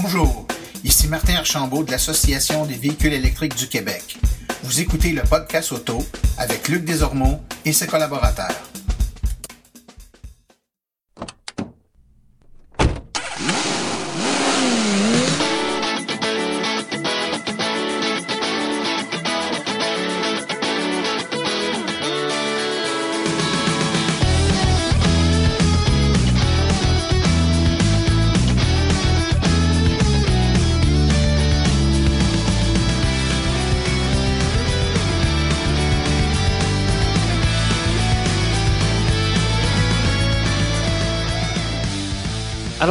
Bonjour, ici Martin Archambault de l'Association des véhicules électriques du Québec. Vous écoutez le podcast auto avec Luc Desormeaux et ses collaborateurs.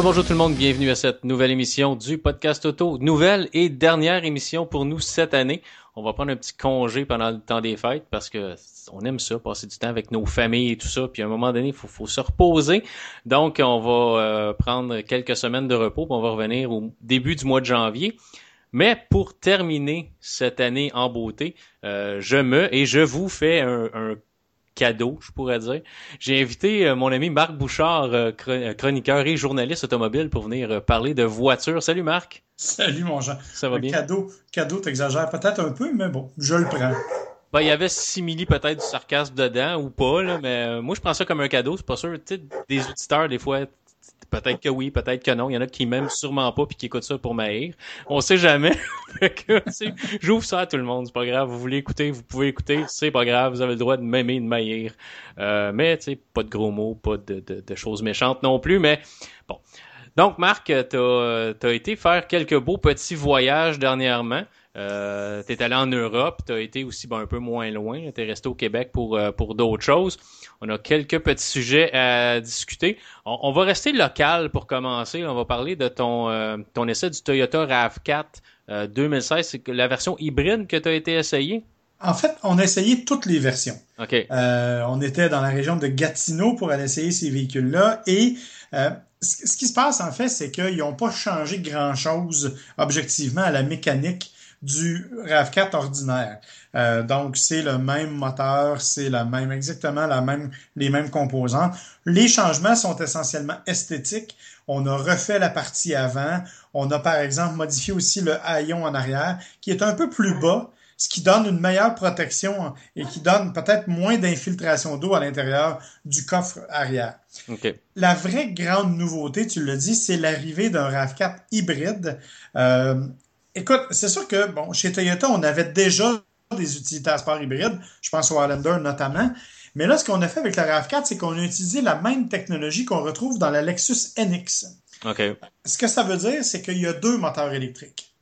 Bonjour tout le monde, bienvenue à cette nouvelle émission du podcast auto. Nouvelle et dernière émission pour nous cette année. On va prendre un petit congé pendant le temps des fêtes parce que on aime ça, passer du temps avec nos familles et tout ça. Puis à un moment donné, il faut, se reposer. Donc on va euh, prendre quelques semaines de repos, puis on va revenir au début du mois de janvier. Mais pour terminer cette année en beauté, euh, je me et je vous fais un, un cadeau, je pourrais dire. J'ai invité euh, mon ami Marc Bouchard, euh, euh, chroniqueur et journaliste automobile, pour venir parler de voitures. Salut Marc. Salut mon Jean. Ça va bien? Cadeau, cadeau, t'exagères peut-être un peu, mais bon, je le prends. Ben, il y avait simili peut-être du sarcasme dedans ou pas, là, mais moi je prends ça comme un cadeau, c'est pas sûr. Tu sais, des auditeurs, des fois, Peut-être que oui, peut-être que non. Il y en a qui m'aiment sûrement pas puis qui écoutent ça pour m'haïr. On sait jamais. J'ouvre ça à tout le monde. C'est pas grave. Vous voulez écouter, vous pouvez écouter. C'est pas grave. Vous avez le droit de m'aimer, de m'haïr. Euh, mais tu sais, pas de gros mots, pas de, de, de, choses méchantes non plus. Mais bon. Donc, Marc, tu as, été faire quelques beaux petits voyages dernièrement. Euh, tu es allé en Europe, tu as été aussi ben, un peu moins loin, tu es resté au Québec pour, euh, pour d'autres choses. On a quelques petits sujets à discuter. On, va rester local pour commencer. On va parler de ton, euh, ton essai du Toyota RAV4 2016. C'est la version hybride que tu as été essayé? En fait, on a essayé toutes les versions. OK. Euh, on était dans la région de Gatineau pour aller essayer ces véhicules-là et ce qui se passe en fait, c'est qu'ils n'ont pas changé grand-chose objectivement à la mécanique du RAV4 ordinaire. Euh, donc, c'est le même moteur, c'est la même, exactement la même, les mêmes composants. Les changements sont essentiellement esthétiques. On a refait la partie avant. On a, par exemple, modifié aussi le haillon en arrière, qui est un peu plus bas, ce qui donne une meilleure protection et qui donne peut-être moins d'infiltration d'eau à l'intérieur du coffre arrière. La vraie grande nouveauté, tu le dis, c'est l'arrivée d'un RAV4 hybride. Euh, Écoute, c'est sûr que bon, chez Toyota, on avait déjà des utilitaires sport hybrides, je pense au Highlander notamment. Mais là, ce qu'on a fait avec la RAV4, c'est qu'on a utilisé la même technologie qu'on retrouve dans la Lexus NX. Ce que ça veut dire, c'est qu'il y a deux moteurs électriques.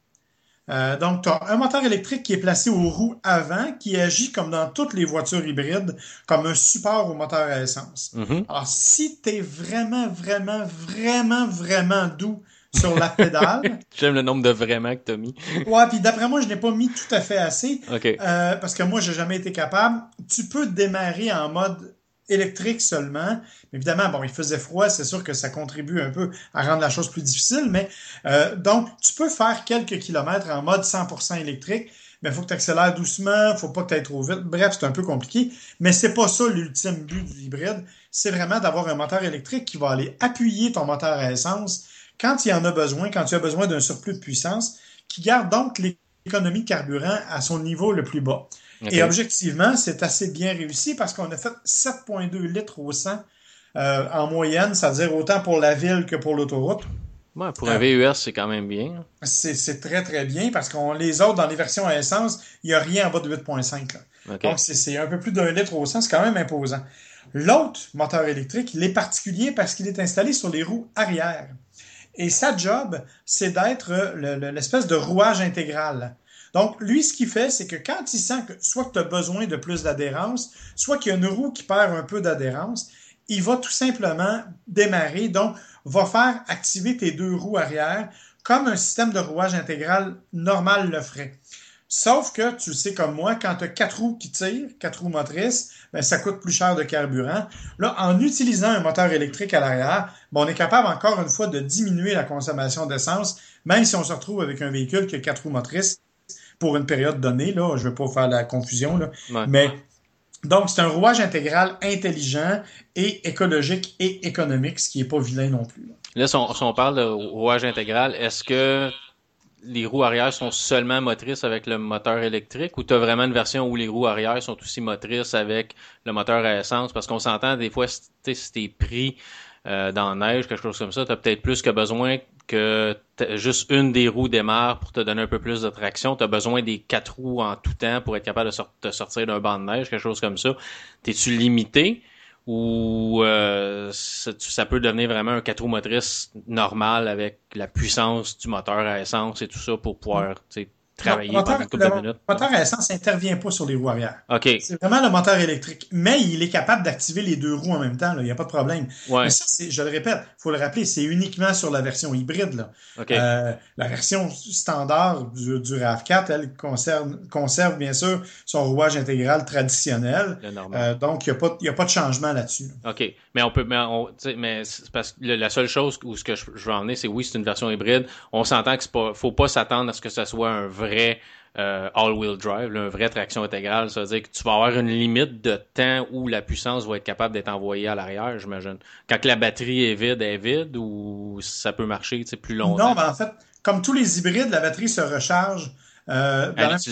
Euh, donc, tu as un moteur électrique qui est placé aux roues avant, qui agit comme dans toutes les voitures hybrides, comme un support au moteur à essence. Mm-hmm. Alors, si tu es vraiment, vraiment, vraiment, vraiment doux sur la pédale. J'aime le nombre de vraiment que tu as mis. ouais, puis d'après moi, je n'ai pas mis tout à fait assez. OK. Euh, parce que moi, j'ai jamais été capable. Tu peux démarrer en mode électrique seulement. Évidemment, bon, il faisait froid, c'est sûr que ça contribue un peu à rendre la chose plus difficile, mais euh, donc, tu peux faire quelques kilomètres en mode 100% électrique, mais il faut que tu accélères doucement, faut pas que tu ailles trop vite. Bref, c'est un peu compliqué, mais c'est pas ça l'ultime but du hybride. C'est vraiment d'avoir un moteur électrique qui va aller appuyer ton moteur à essence quand il y en a besoin, quand tu as besoin d'un surplus de puissance, qui garde donc l'économie de carburant à son niveau le plus bas. Et objectivement, c'est assez bien réussi parce qu'on a fait 7,2 litres au 100 euh, en moyenne, c'est-à-dire autant pour la ville que pour l'autoroute. Ouais, pour un VUS, c'est quand même bien. C'est très, très bien parce qu'on les autres, dans les versions à essence, il n'y a rien en bas de 8,5. Donc, c'est un peu plus d'un litre au 100, c'est quand même imposant. L'autre moteur électrique, il est particulier parce qu'il est installé sur les roues arrière. Et sa job, c'est d'être l'espèce de rouage intégral. Donc, lui, ce qu'il fait, c'est que quand il sent que soit que tu as besoin de plus d'adhérence, soit qu'il y a une roue qui perd un peu d'adhérence, il va tout simplement démarrer, donc va faire activer tes deux roues arrière comme un système de rouage intégral normal le ferait. Sauf que, tu sais comme moi, quand tu as quatre roues qui tirent, quatre roues motrices, ben, ça coûte plus cher de carburant. Là, en utilisant un moteur électrique à l'arrière, ben, on est capable encore une fois de diminuer la consommation d'essence, même si on se retrouve avec un véhicule qui a quatre roues motrices pour une période donnée. Là, je ne vais pas faire la confusion, là, mais Donc, c'est un rouage intégral intelligent et écologique et économique, ce qui n'est pas vilain non plus. Là, si on, parle de rouage intégral, est-ce que les roues arrière sont seulement motrices avec le moteur électrique ou tu as vraiment une version où les roues arrière sont aussi motrices avec le moteur à essence? Parce qu'on s'entend des fois, si t'es pris euh, dans la neige, quelque chose comme ça, tu as peut-être plus que besoin que juste une des roues démarre pour te donner un peu plus de traction. Tu as besoin des quatre roues en tout temps pour être capable de te sortir d'un banc de neige, quelque chose comme ça. T'es-tu limité? Ou euh, ça, peut devenir vraiment un quatre roues motrices normal avec la puissance du moteur à essence et tout ça pour pouvoir travailler le moteur, Le moteur à essence n'intervient pas sur les roues arrière. OK. C'est vraiment le moteur électrique. Mais il est capable d'activer les deux roues en même temps. Il n'y a pas de problème. Mais ça, je le répète, il faut le rappeler, c'est uniquement sur la version hybride. Là. Euh, la version standard du, du RAV4, elle conserve, conserve bien sûr son rouage intégral traditionnel. Euh, donc, il n'y a, pas, a pas de changement là-dessus. OK. Mais on peut, mais, on, mais parce que la seule chose où ce que je, veux en c'est oui, c'est une version hybride. On s'entend qu'il ne faut pas s'attendre à ce que ce soit un vrai euh, all-wheel drive, là, une vraie traction intégrale. Ça veut dire que tu vas avoir une limite de temps où la puissance va être capable d'être envoyée à l'arrière, j'imagine. Quand la batterie est vide, elle est vide ou ça peut marcher plus longtemps? Non, mais en fait, comme tous les hybrides, la batterie se recharge euh, à c'est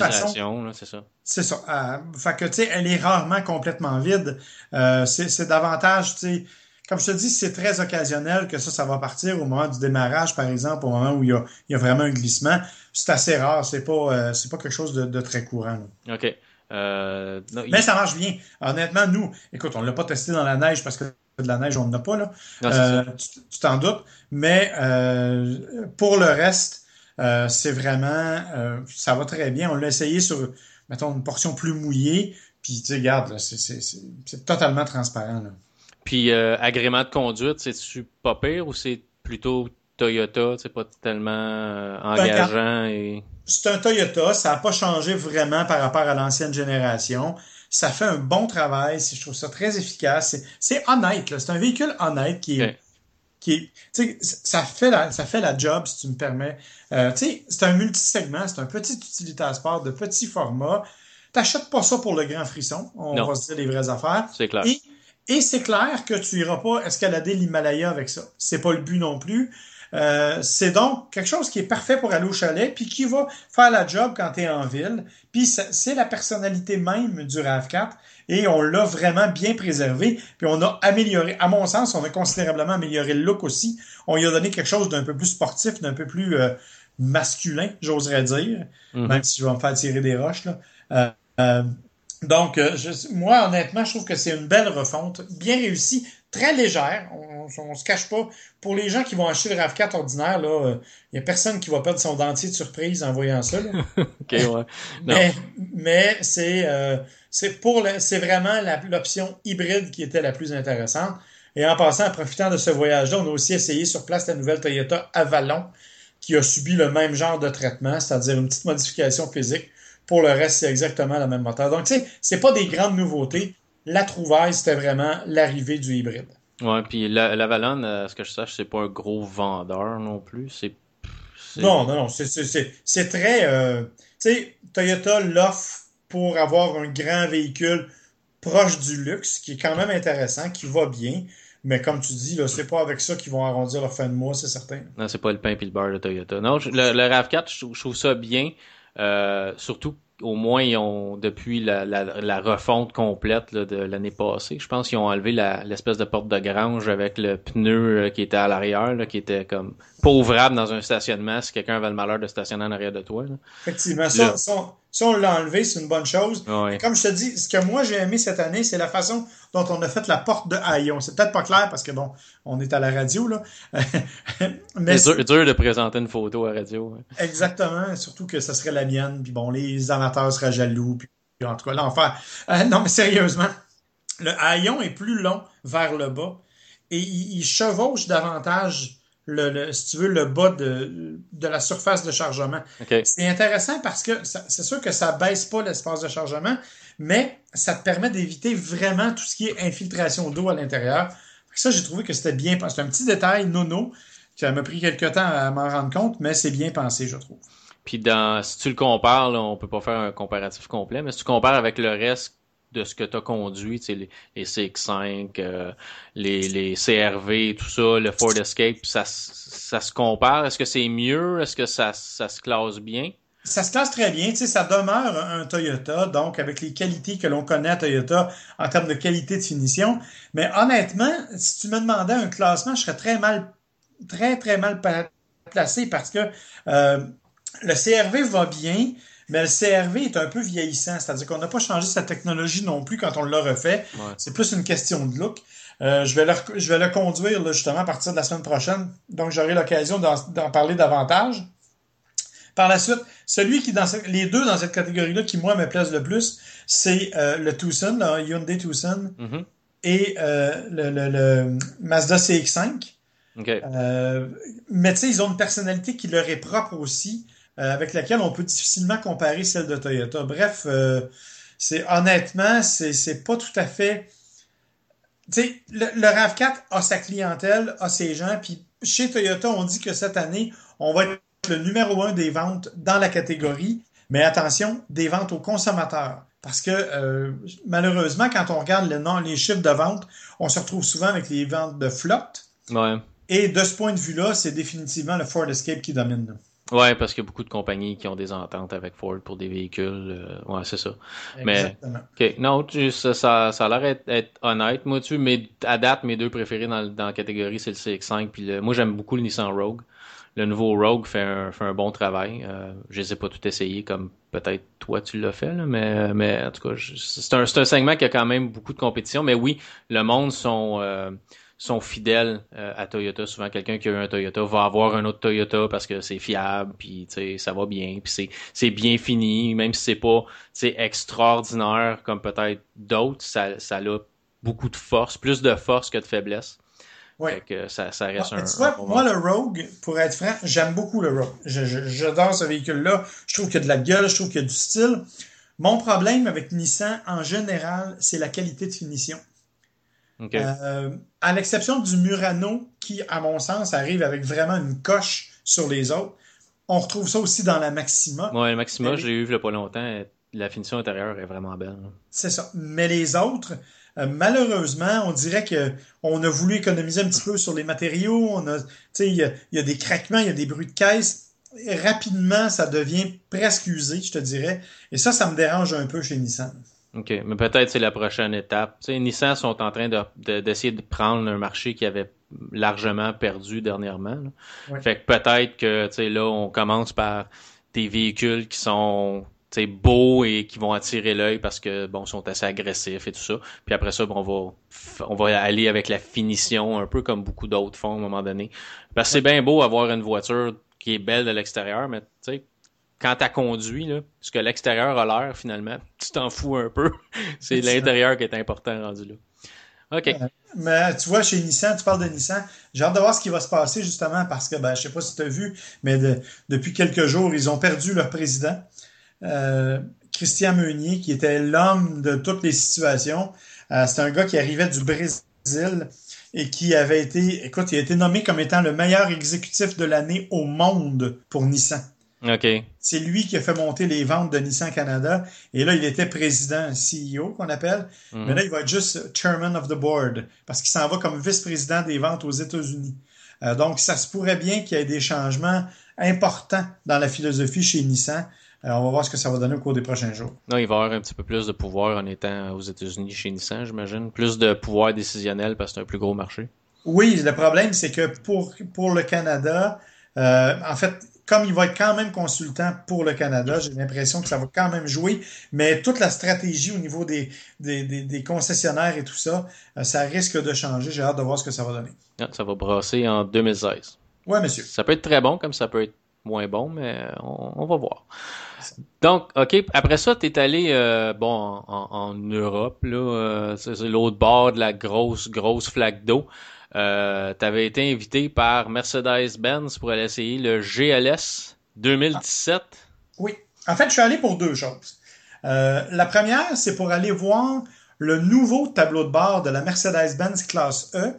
ça. C'est ça. Euh, fait que, tu sais, elle est rarement complètement vide. Euh, c'est davantage, tu sais, comme je te dis, c'est très occasionnel que ça, ça va partir au moment du démarrage, par exemple, au moment où il y a, il y a vraiment un glissement. C'est assez rare, c'est pas, euh, c'est pas quelque chose de, de très courant. OK. Euh, Mais ça marche bien. Honnêtement, nous, écoute, on l'a pas testé dans la neige parce que de la neige, on n'en a pas, là. euh, tu t'en doutes. Mais euh, pour le reste, euh, c'est vraiment, ça va très bien. On l'a essayé sur, mettons, une portion plus mouillée. Puis, tu sais, regarde, c'est totalement transparent. Là. Puis euh, agrément de conduite, c'est-tu pas pire ou c'est plutôt Toyota, c'est pas tellement euh, ben, engageant et. C'est un Toyota, ça n'a pas changé vraiment par rapport à l'ancienne génération. Ça fait un bon travail, je trouve ça très efficace. C'est honnête, c'est un véhicule honnête qui est, qui ça fait la, ça fait la job si tu me permets. Euh, c'est un multisegment, c'est un petit utilitaire sport de petit format. T'achètes pas ça pour le grand frisson, on va se dire les vraies affaires. C'est clair. Et c'est clair que tu iras pas escalader l'Himalaya avec ça. C'est pas le but non plus. Euh, c'est donc quelque chose qui est parfait pour aller au chalet, puis qui va faire la job quand tu es en ville. Puis c'est la personnalité même du RAV4 et on l'a vraiment bien préservé. Puis on a amélioré, à mon sens, on a considérablement amélioré le look aussi. On y a donné quelque chose d'un peu plus sportif, d'un peu plus euh, masculin, j'oserais dire, mm-hmm. même si je vais me faire tirer des roches. Là. Euh, euh donc, euh, moi, honnêtement, je trouve que c'est une belle refonte, bien réussie, très légère. On, on, se cache pas. Pour les gens qui vont acheter le RAV4 ordinaire, il euh, y a personne qui va perdre son dentier de surprise en voyant ça. ok, ouais. mais, mais c'est euh, c'est pour c'est vraiment l'option hybride qui était la plus intéressante. Et en passant, en profitant de ce voyage-là, on a aussi essayé sur place la nouvelle Toyota Avalon, qui a subi le même genre de traitement, c'est-à-dire une petite modification physique pour le reste, c'est exactement le même moteur. Donc, tu sais, c'est pas des grandes nouveautés. La trouvaille, c'était vraiment l'arrivée du hybride. Ouais, puis la, la euh, ce que je sache, c'est pas un gros vendeur non plus. C'est non, non, non. C'est très. Euh, tu sais, Toyota l'offre pour avoir un grand véhicule proche du luxe, qui est quand même intéressant, qui va bien. Mais comme tu dis, là, c'est pas avec ça qu'ils vont arrondir leur fin de mois, c'est certain. Non, c'est pas le pain et le beurre de Toyota. Non, le, le RAV4, je trouve ça bien. Euh, surtout au moins ils ont depuis la, la, la refonte complète de l'année passée. Je pense qu'ils ont enlevé l'espèce de porte de grange avec le pneu euh, qui était à l'arrière, qui était comme pas ouvrable dans un stationnement si quelqu'un avait le malheur de stationner en arrière de toi. Effectivement, ça, si on l'a enlevé, c'est une bonne chose. Comme je te dis, ce que moi j'ai aimé cette année, c'est la façon dont on a fait la porte de haillon. C'est peut-être pas clair parce que bon, on est à la radio là. Mais c'est dur, de présenter une photo à radio. Exactement, surtout que ce serait la mienne. Puis bon, les amateurs seraient jaloux. Puis en tout cas, l'enfer. Euh, non, mais sérieusement, le haillon est plus long vers le bas et il chevauche davantage le, si tu veux, le bas de, de la surface de chargement. C'est intéressant parce que c'est sûr que ça baisse pas l'espace de chargement, mais ça te permet d'éviter vraiment tout ce qui est infiltration d'eau à l'intérieur. Ça, j'ai trouvé que c'était bien pensé. C'est un petit détail nono qui m'a pris quelques temps à m'en rendre compte, mais c'est bien pensé, je trouve. Puis dans, si tu le compares, là, on peut pas faire un comparatif complet, mais si tu compares avec le reste de ce que tu as conduit, les, les CX5, euh, les, les CRV, tout ça, le Ford Escape, ça, ça se compare? Est-ce que c'est mieux? Est-ce que ça, ça se classe bien? Ça se classe très bien, tu sais, ça demeure un Toyota, donc avec les qualités que l'on connaît à Toyota en termes de qualité de finition. Mais honnêtement, si tu me demandais un classement, je serais très mal, très, très mal placé parce que euh, le CRV va bien, mais le CRV est un peu vieillissant, c'est-à-dire qu'on n'a pas changé sa technologie non plus quand on l'a refait. C'est plus une question de look. Euh, je, vais le, je vais le conduire justement à partir de la semaine prochaine, donc j'aurai l'occasion d'en parler davantage. Par la suite, celui qui dans les deux dans cette catégorie-là qui moi me plaisent le plus, c'est euh, le Tucson, le Hyundai Tucson, mm-hmm. et euh, le, le, le, Mazda CX-5. Euh, mais tu sais, ils ont une personnalité qui leur est propre aussi, avec laquelle on peut difficilement comparer celle de Toyota. Bref, c'est honnêtement, c'est pas tout à fait. Tu sais, le, le RAV4 a sa clientèle, a ses gens, puis chez Toyota, on dit que cette année, on va être le numéro un des ventes dans la catégorie, mais attention, des ventes aux consommateurs. Parce que euh, malheureusement, quand on regarde le nom, les chiffres de vente, on se retrouve souvent avec les ventes de flotte. Ouais. Et de ce point de vue-là, c'est définitivement le Ford Escape qui domine. Ouais, parce qu'il y a beaucoup de compagnies qui ont des ententes avec Ford pour des véhicules. Euh, ouais, c'est ça. Exactement. Mais, ok, non, ça, ça, ça a l'air d'être honnête. Moi, tu mais à date, mes deux préférés dans, dans la catégorie, c'est le CX5. Puis le, moi, j'aime beaucoup le Nissan Rogue le nouveau Rogue fait un, fait un bon travail. Euh, je les ai pas tout essayé comme peut-être toi tu l'as fait, là, mais, mais en tout cas, c'est un, un segment qui a quand même beaucoup de compétition. Mais oui, le monde sont, euh, sont fidèles euh, à Toyota. Souvent, quelqu'un qui a eu un Toyota va avoir un autre Toyota parce que c'est fiable, puis ça va bien, puis c'est bien fini, même si c'est pas extraordinaire comme peut-être d'autres, ça, ça a beaucoup de force, plus de force que de faiblesse. Ouais. que ça, ça reste ah, un, tu vois, moi, le Rogue, pour être franc, j'aime beaucoup le Rogue. J'adore ce véhicule-là. Je trouve qu'il y a de la gueule, je trouve qu'il y a du style. Mon problème avec Nissan, en général, c'est la qualité de finition. Euh, à l'exception du Murano, qui, à mon sens, arrive avec vraiment une coche sur les autres. On retrouve ça aussi dans la Maxima. Ouais, la Maxima, je l'ai eu il n'y a pas longtemps. La finition intérieure est vraiment belle. C'est ça. Mais les autres, euh, malheureusement, on dirait que on a voulu économiser un petit peu sur les matériaux. On a, il y, a, y a des craquements, il y a des bruits de caisse. rapidement, ça devient presque usé, je te dirais. Et ça, ça me dérange un peu chez Nissan. OK, mais peut-être c'est la prochaine étape. Tu sais, Nissan sont en train d'essayer de, prendre un marché qui avait largement perdu dernièrement. Fait que peut-être que tu sais, là, on commence par des véhicules qui sont beaux et qui vont attirer l'œil parce que bon sont assez agressifs et tout ça. Puis après ça, bon, on va on va aller avec la finition un peu comme beaucoup d'autres font à un moment donné. Parce que c'est bien beau avoir une voiture qui est belle de l'extérieur, mais tu sais quand t'as conduit là, ce que l'extérieur a l'air finalement, tu t'en fous un peu. c'est l'intérieur qui est important rendu là. OK. Mais tu vois, chez Nissan, tu parles de Nissan, j'ai hâte de voir ce qui va se passer justement parce que, ben, je sais pas si tu as vu, mais depuis quelques jours, ils ont perdu leur président. Euh, Christian Meunier, qui était l'homme de toutes les situations. Euh, c'est un gars qui arrivait du Brésil et qui avait été, écoute, il a été nommé comme étant le meilleur exécutif de l'année au monde pour Nissan. OK. C'est lui qui a fait monter les ventes de Nissan Canada. Et là, il était président, CEO qu'on appelle. Mhm. Mais là, il va être juste chairman of the board parce qu'il s'en va comme vice-président des ventes aux États-Unis. Euh, donc, ça se pourrait bien qu'il y ait des changements importants dans la philosophie chez Nissan. Alors, on va voir ce que ça va donner au cours des prochains jours. Non, il va y avoir un petit peu plus de pouvoir en étant aux États-Unis chez Nissan, j'imagine. Plus de pouvoir décisionnel parce que c'est un plus gros marché. Oui, le problème, c'est que pour, pour le Canada, euh, en fait, comme il va être quand même consultant pour le Canada, j'ai l'impression que ça va quand même jouer, mais toute la stratégie au niveau des, des, des, concessionnaires et tout ça, euh, ça risque de changer. J'ai hâte de voir ce que ça va donner. Ah, ça va brasser en 2016. Oui, monsieur. Ça peut être très bon, comme ça peut être moins bon, mais on, va voir. Donc, OK, après ça, tu es allé euh, bon, en, Europe, là, euh, c'est l'autre bord de la grosse, grosse flaque d'eau. Euh, tu avais été invité par Mercedes-Benz pour aller essayer le GLS 2017. Oui. En fait, je suis allé pour deux choses. la première, c'est pour aller voir le nouveau tableau de bord de la Mercedes-Benz classe E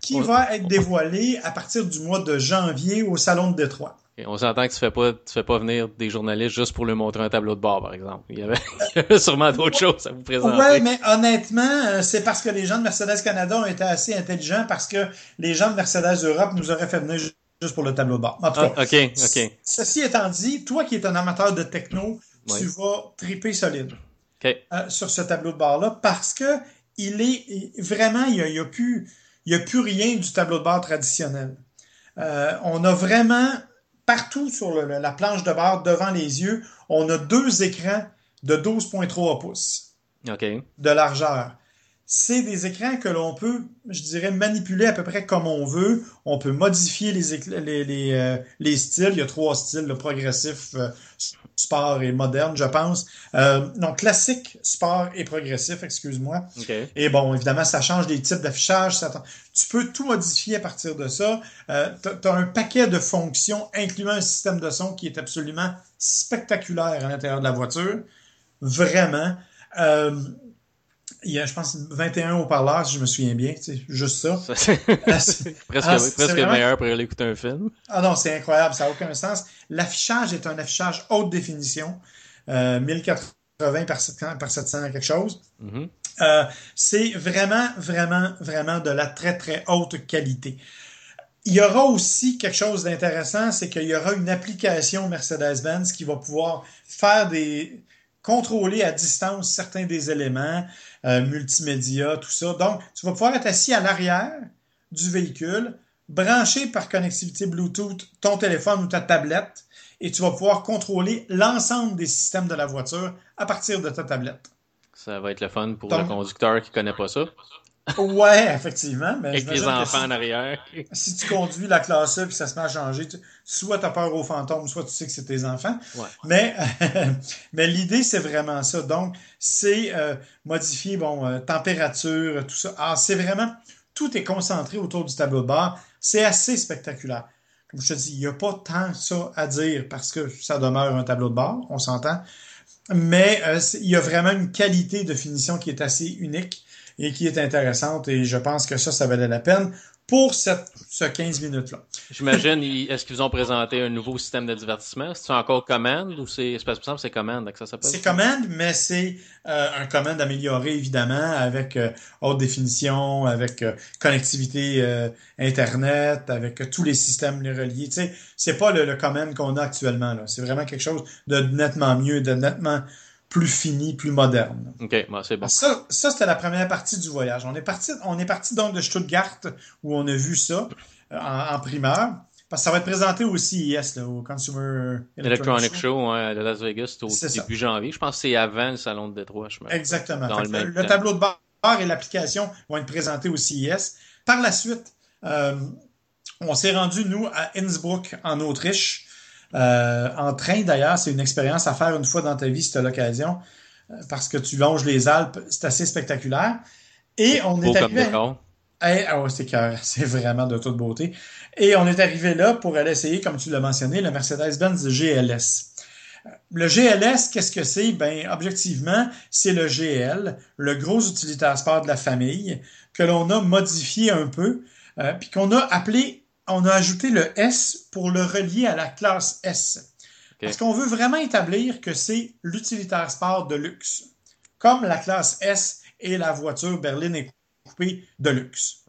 qui va être dévoilé à partir du mois de janvier au Salon de Détroit. On s'entend que tu fais pas, tu fais pas venir des journalistes juste pour leur montrer un tableau de bord, par exemple. Il y avait, il y avait sûrement d'autres choses à vous présenter. Ouais, mais honnêtement, euh, c'est parce que les gens de Mercedes Canada ont été assez intelligents parce que les gens de Mercedes Europe nous auraient fait venir ju- juste pour le tableau de bord. En tout cas, Ah, ok, ok, ceci étant dit, toi qui es un amateur de techno, Oui. tu vas triper solide euh, sur ce tableau de bord-là parce que il est vraiment, il n'y a, il y a plus, il y a plus rien du tableau de bord traditionnel. Euh, on a vraiment partout sur le- la planche de bord devant les yeux, on a deux écrans de 12.3 pouces Ok. de largeur. C'est des écrans que l'on peut, je dirais, manipuler à peu près comme on veut. On peut modifier les, écla- les, les, euh, les styles. Il y a trois styles, le progressif, euh, sport et moderne, je pense. Euh, donc, classique, sport et progressif, excuse-moi. Et bon, évidemment, ça change les types d'affichage. ça- Tu peux tout modifier à partir de ça. Euh, tu as un paquet de fonctions, incluant un système de son qui est absolument spectaculaire à l'intérieur de la voiture. Vraiment. Euh, il y a, je pense, 21 haut-parleurs, si je me souviens bien. C'est juste ça. Ah, presque, ah, presque vraiment- meilleur pour aller écouter un film. Ah non, c'est incroyable, ça n'a aucun sens. L'affichage est un affichage haute définition, euh, 1080 par 700, par 700 quelque chose. Mhm. Euh, c'est vraiment, vraiment, vraiment de la très, très haute qualité. Il y aura aussi quelque chose d'intéressant, c'est qu'il y aura une application Mercedes-Benz qui va pouvoir faire des contrôler à distance certains des éléments, euh, multimédia, tout ça. Donc, tu vas pouvoir être assis à l'arrière du véhicule, brancher par connectivité Bluetooth ton téléphone ou ta tablette, et tu vas pouvoir contrôler l'ensemble des systèmes de la voiture à partir de ta tablette. Ça va être le fun pour Donc- le conducteur qui connaît pas ça. Ouais, effectivement. Mais Avec les enfants si- en arrière. si tu conduis la classe A puis ça se met à changer, tu- soit tu as peur aux fantômes, soit tu sais que c'est tes enfants. Ouais. Mais, mais l'idée, c'est vraiment ça. Donc, c'est euh, modifier, bon, euh, température, tout ça. Ah, c'est vraiment, tout est concentré autour du tableau de bord. C'est assez spectaculaire. Comme je te dis, il n'y a pas tant ça à dire parce que ça demeure un tableau de bord, on s'entend. Mais euh, il y a vraiment une qualité de finition qui est assez unique et qui est intéressante et je pense que ça, ça valait la peine pour cette, ce 15 minutes-là. J'imagine, est-ce qu'ils vous ont présenté un nouveau système de divertissement? C'est encore Command ou c'est, c'est pas c'est Command que ça s'appelle? C'est Command, mais c'est euh, un Command amélioré, évidemment, avec euh, haute définition, avec euh, connectivité euh, Internet, avec euh, tous les systèmes les reliés. Tu sais, c'est pas le, le Command qu'on a actuellement. là. C'est vraiment quelque chose de nettement mieux, de nettement plus fini, plus moderne. Ok, bon, c'est bon. Ça, ça c'était la première partie du voyage. On est parti, on est parti donc de Stuttgart où on a vu ça euh, en, en primeur. Parce que ça va être présenté au CES, là, au Consumer Electronic Show, ouais, à Las Vegas, au ça. début janvier. Je pense que c'est avant le salon de Détroit, je. Exactement. Dans le même tableau de bord et l'application vont être présentés au CES. Par la suite, euh, on s'est rendu, nous, à Innsbruck, en Autriche. Euh, en train, d'ailleurs, c'est une expérience à faire une fois dans ta vie, si tu as l'occasion, euh, parce que tu longes les Alpes, c'est assez spectaculaire. Et on Beau est arrivé... à- c'est cœur, c'est vraiment de toute beauté. Et on est arrivé là pour aller essayer, comme tu l'as mentionné, le Mercedes-Benz GLS. Euh, Le GLS, qu'est-ce que c'est? Ben, objectivement, c'est le GL, le gros utilitaire sport de la famille, que l'on a modifié un peu, euh, puis qu'on a appelé, on a ajouté le S pour le relier à la classe S. Parce qu'on veut vraiment établir que c'est l'utilitaire sport de luxe. Comme la classe S et la voiture berline coupée de luxe.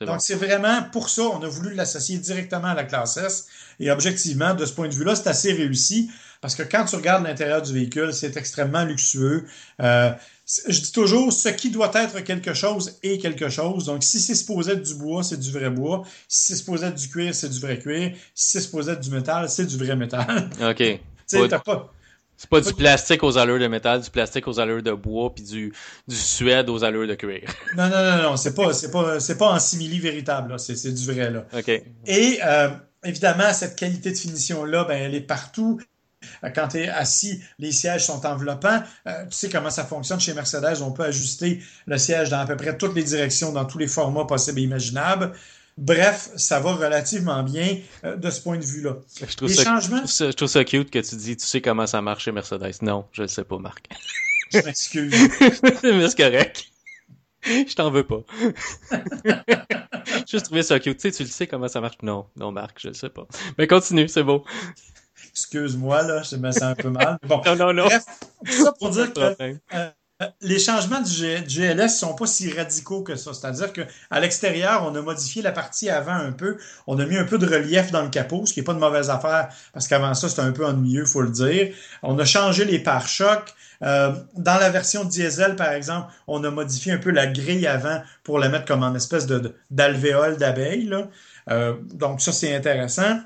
Bon. Donc, c'est vraiment pour ça, on a voulu l'associer directement à la classe S. Et objectivement, de ce point de vue-là, c'est assez réussi parce que quand tu regardes l'intérieur du véhicule, c'est extrêmement luxueux. Euh, je dis toujours, ce qui doit être quelque chose est quelque chose. Donc, si c'est supposé être du bois, c'est du vrai bois. Si c'est supposé être du cuir, c'est du vrai cuir. Si c'est supposé être du métal, c'est du vrai métal. Ok. tu sais, Pas- t'as pas... C'est pas du plastique aux allures de métal, du plastique aux allures de bois, puis du, du suède aux allures de cuir. Non, non, non, non, c'est pas, c'est pas, c'est pas en simili véritable, là. C'est, c'est du vrai, là. Ok. Et euh, évidemment, cette qualité de finition-là, ben, elle est partout. Euh, Quand tu es assis, les sièges sont enveloppants. Euh, tu sais comment ça fonctionne chez Mercedes. On peut ajuster le siège dans à peu près toutes les directions, dans tous les formats possibles et imaginables. Bref, ça va relativement bien euh, de ce point de vue-là. Je trouve, Les ça, je, changements, trouve ça, je trouve ça cute que tu dis, tu sais comment ça marche chez Mercedes. Non, je le sais pas, Marc. je m'excuse. Mais c'est correct. Je t'en veux pas. juste trouvé ça cute. Tu sais, tu le sais comment ça marche. Non, non, Marc, je le sais pas. Mais continue, c'est beau. Excuse-moi, là, je me sens un peu mal. Bon. non, non, non. Bref, tout ça pour dire que euh, les changements du, GLS sont pas si radicaux que ça. C'est-à-dire que à l'extérieur, on a modifié la partie avant un peu. On a mis un peu de relief dans le capot, ce qui est pas de mauvaise affaire, parce qu'avant ça, c'était un peu ennuyeux, faut le dire. On a changé les pare-chocs. Euh, dans la version diesel, par exemple, on a modifié un peu la grille avant pour la mettre comme en espèce d'alvéole d'abeille. Euh, donc ça, c'est intéressant.